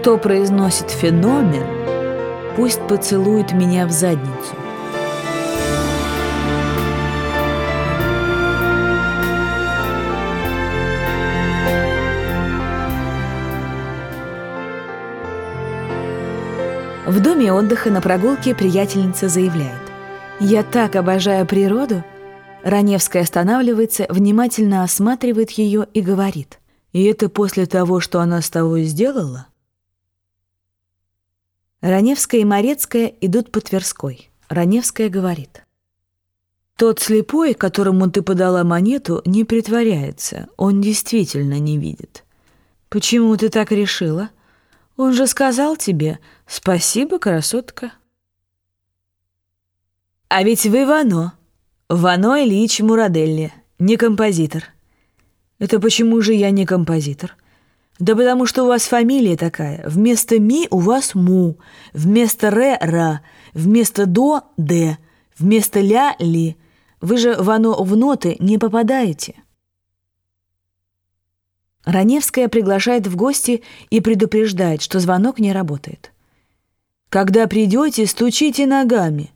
кто произносит феномен, пусть поцелует меня в задницу. В доме отдыха на прогулке приятельница заявляет. «Я так обожаю природу!» Раневская останавливается, внимательно осматривает ее и говорит. «И это после того, что она с тобой сделала?» Раневская и Морецкая идут по Тверской. Раневская говорит. «Тот слепой, которому ты подала монету, не притворяется. Он действительно не видит». «Почему ты так решила?» Он же сказал тебе «Спасибо, красотка». А ведь вы Вано. Вано Ильич Мураделли, не композитор. Это почему же я не композитор? Да потому что у вас фамилия такая. Вместо «ми» у вас «му», вместо «ре» — «ра», вместо «до» — «д», вместо «ля» — «ли». Вы же Вано в ноты не попадаете. Раневская приглашает в гости и предупреждает, что звонок не работает. «Когда придете, стучите ногами».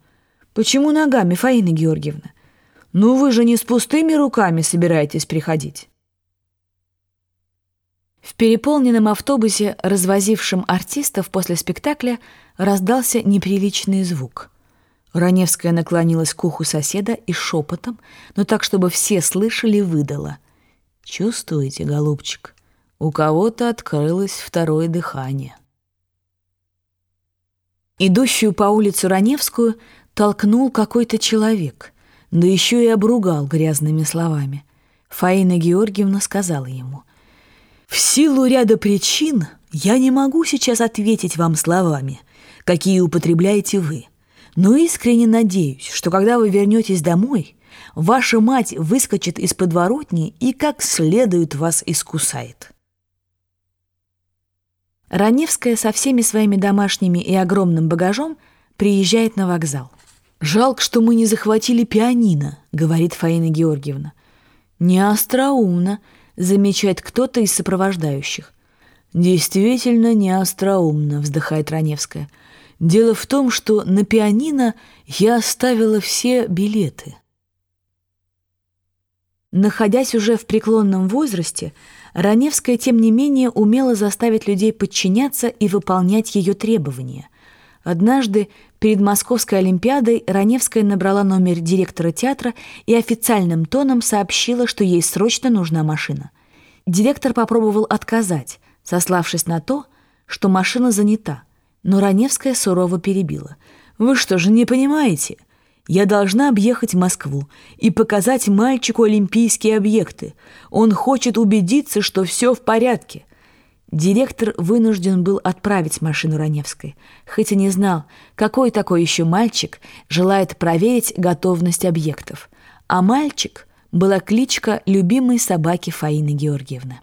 «Почему ногами, Фаина Георгиевна? Ну вы же не с пустыми руками собираетесь приходить». В переполненном автобусе, развозившем артистов после спектакля, раздался неприличный звук. Раневская наклонилась к уху соседа и шепотом, но так, чтобы все слышали, выдала. Чувствуете, голубчик, у кого-то открылось второе дыхание. Идущую по улицу Раневскую толкнул какой-то человек, да еще и обругал грязными словами. Фаина Георгиевна сказала ему, «В силу ряда причин я не могу сейчас ответить вам словами, какие употребляете вы, но искренне надеюсь, что когда вы вернетесь домой, ваша мать выскочит из подворотни и как следует вас искусает. Раневская со всеми своими домашними и огромным багажом приезжает на вокзал. «Жалко, что мы не захватили пианино», — говорит Фаина Георгиевна. «Не остроумно», — замечает кто-то из сопровождающих. «Действительно не остроумно», — вздыхает Раневская. «Дело в том, что на пианино я оставила все билеты». Находясь уже в преклонном возрасте, Раневская, тем не менее, умела заставить людей подчиняться и выполнять ее требования. Однажды перед Московской Олимпиадой Раневская набрала номер директора театра и официальным тоном сообщила, что ей срочно нужна машина. Директор попробовал отказать, сославшись на то, что машина занята, но Раневская сурово перебила. «Вы что же не понимаете?» Я должна объехать Москву и показать мальчику олимпийские объекты. Он хочет убедиться, что все в порядке. Директор вынужден был отправить машину Раневской, хоть и не знал, какой такой еще мальчик желает проверить готовность объектов. А мальчик была кличка любимой собаки Фаины Георгиевны.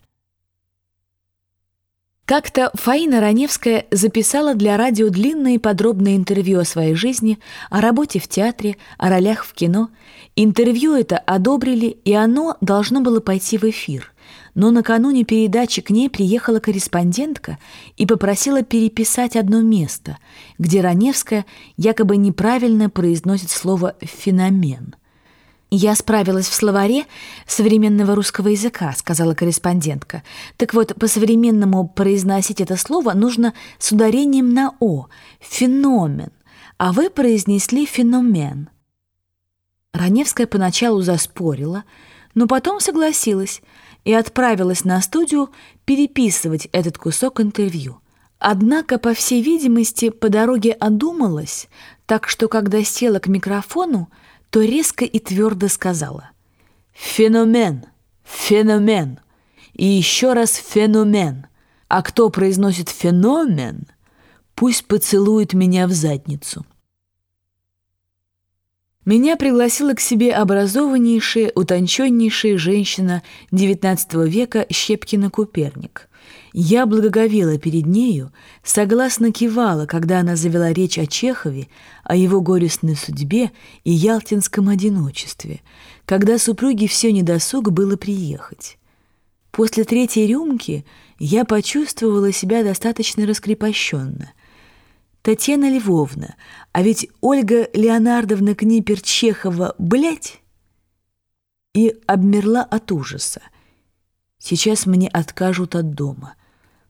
Как-то Фаина Раневская записала для радио длинное и подробное интервью о своей жизни, о работе в театре, о ролях в кино. Интервью это одобрили, и оно должно было пойти в эфир. Но накануне передачи к ней приехала корреспондентка и попросила переписать одно место, где Раневская якобы неправильно произносит слово «феномен». «Я справилась в словаре современного русского языка», — сказала корреспондентка. «Так вот, по-современному произносить это слово нужно с ударением на «о» — «феномен», а вы произнесли «феномен». Раневская поначалу заспорила, но потом согласилась и отправилась на студию переписывать этот кусок интервью. Однако, по всей видимости, по дороге одумалась, так что, когда села к микрофону, то резко и твердо сказала «Феномен! Феномен! И еще раз феномен! А кто произносит феномен, пусть поцелует меня в задницу». Меня пригласила к себе образованнейшая, утонченнейшая женщина XIX века Щепкина-Куперник – я благоговела перед нею, согласно кивала, когда она завела речь о Чехове, о его горестной судьбе и ялтинском одиночестве, когда супруге все недосуг было приехать. После третьей рюмки я почувствовала себя достаточно раскрепощенно. Татьяна Львовна, а ведь Ольга Леонардовна Книпер-Чехова, блядь, и обмерла от ужаса. Сейчас мне откажут от дома.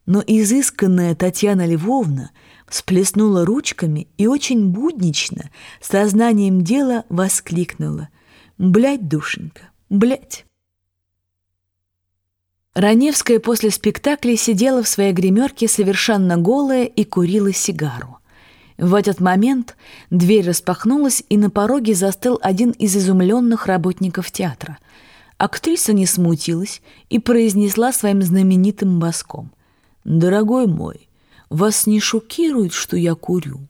Но изысканная Татьяна Львовна всплеснула ручками и очень буднично, сознанием дела воскликнула. «Блядь, душенька, блядь!» Раневская после спектакля сидела в своей гримерке совершенно голая и курила сигару. В этот момент дверь распахнулась, и на пороге застыл один из изумленных работников театра. Актриса не смутилась и произнесла своим знаменитым баском. «Дорогой мой, вас не шокирует, что я курю?»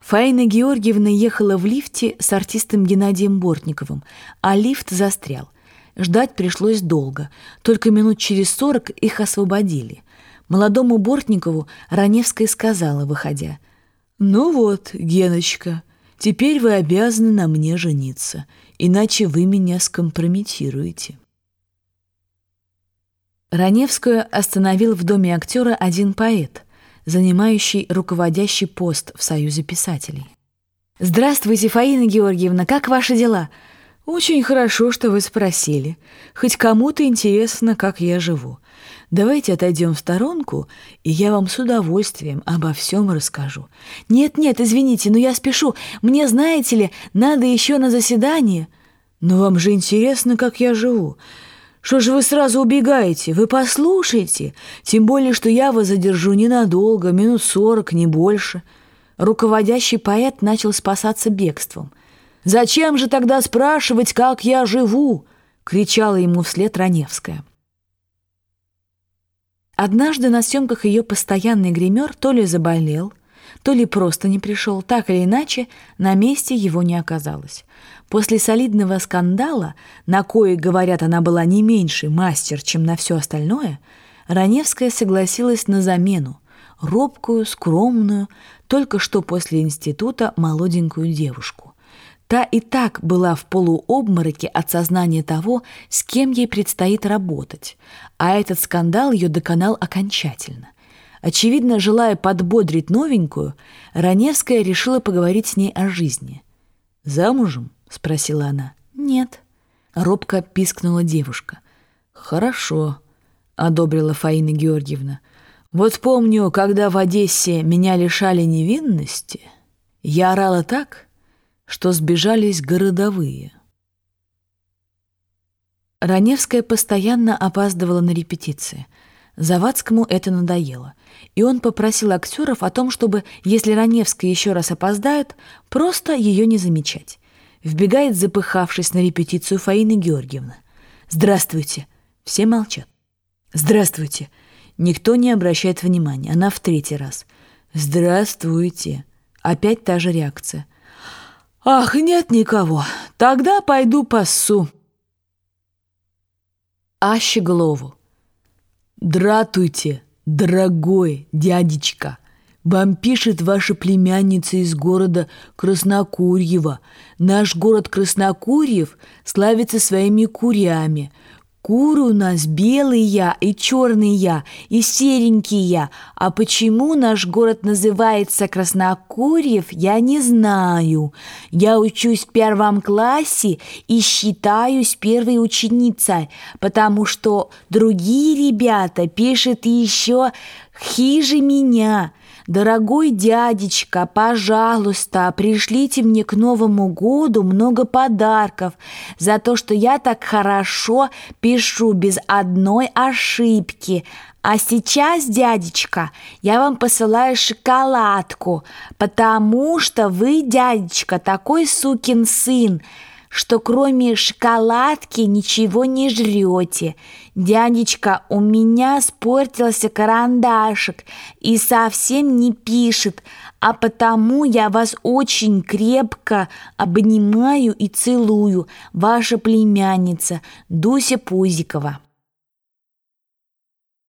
Фаина Георгиевна ехала в лифте с артистом Геннадием Бортниковым, а лифт застрял. Ждать пришлось долго, только минут через сорок их освободили. Молодому Бортникову Раневская сказала, выходя, «Ну вот, Геночка, теперь вы обязаны на мне жениться, иначе вы меня скомпрометируете». Раневскую остановил в доме актера один поэт, занимающий руководящий пост в Союзе писателей. «Здравствуйте, Фаина Георгиевна, как ваши дела?» «Очень хорошо, что вы спросили. Хоть кому-то интересно, как я живу. Давайте отойдем в сторонку, и я вам с удовольствием обо всем расскажу». «Нет-нет, извините, но я спешу. Мне, знаете ли, надо еще на заседание». «Но вам же интересно, как я живу. Что же вы сразу убегаете? Вы послушайте. Тем более, что я вас задержу ненадолго, минут сорок, не больше». Руководящий поэт начал спасаться бегством – «Зачем же тогда спрашивать, как я живу?» — кричала ему вслед Раневская. Однажды на съемках ее постоянный гример то ли заболел, то ли просто не пришел, так или иначе, на месте его не оказалось. После солидного скандала, на кое, говорят, она была не меньший мастер, чем на все остальное, Раневская согласилась на замену, робкую, скромную, только что после института молоденькую девушку. Та и так была в полуобмороке от сознания того, с кем ей предстоит работать, а этот скандал ее доконал окончательно. Очевидно, желая подбодрить новенькую, Раневская решила поговорить с ней о жизни. «Замужем?» — спросила она. «Нет». Робко пискнула девушка. «Хорошо», — одобрила Фаина Георгиевна. «Вот помню, когда в Одессе меня лишали невинности, я орала так, что сбежались городовые. Раневская постоянно опаздывала на репетиции. Завадскому это надоело, и он попросил актеров о том, чтобы, если Раневская еще раз опоздает, просто ее не замечать. Вбегает, запыхавшись на репетицию, Фаина Георгиевна. «Здравствуйте!» Все молчат. «Здравствуйте!» Никто не обращает внимания. Она в третий раз. «Здравствуйте!» Опять та же реакция. «Ах, нет никого. Тогда пойду пассу». Аще голову. «Дратуйте, дорогой дядечка. Вам пишет ваша племянница из города Краснокурьево. Наш город Краснокурьев славится своими курями. Куры у нас белые и черные, и серенькие. А почему наш город называется Краснокурьев, я не знаю. Я учусь в первом классе и считаюсь первой ученицей, потому что другие ребята пишут еще хиже меня – «Дорогой дядечка, пожалуйста, пришлите мне к Новому году много подарков за то, что я так хорошо пишу без одной ошибки. А сейчас, дядечка, я вам посылаю шоколадку, потому что вы, дядечка, такой сукин сын, что кроме шоколадки ничего не жрете. Дядечка, у меня спортился карандашик и совсем не пишет, а потому я вас очень крепко обнимаю и целую, ваша племянница Дуся Пузикова.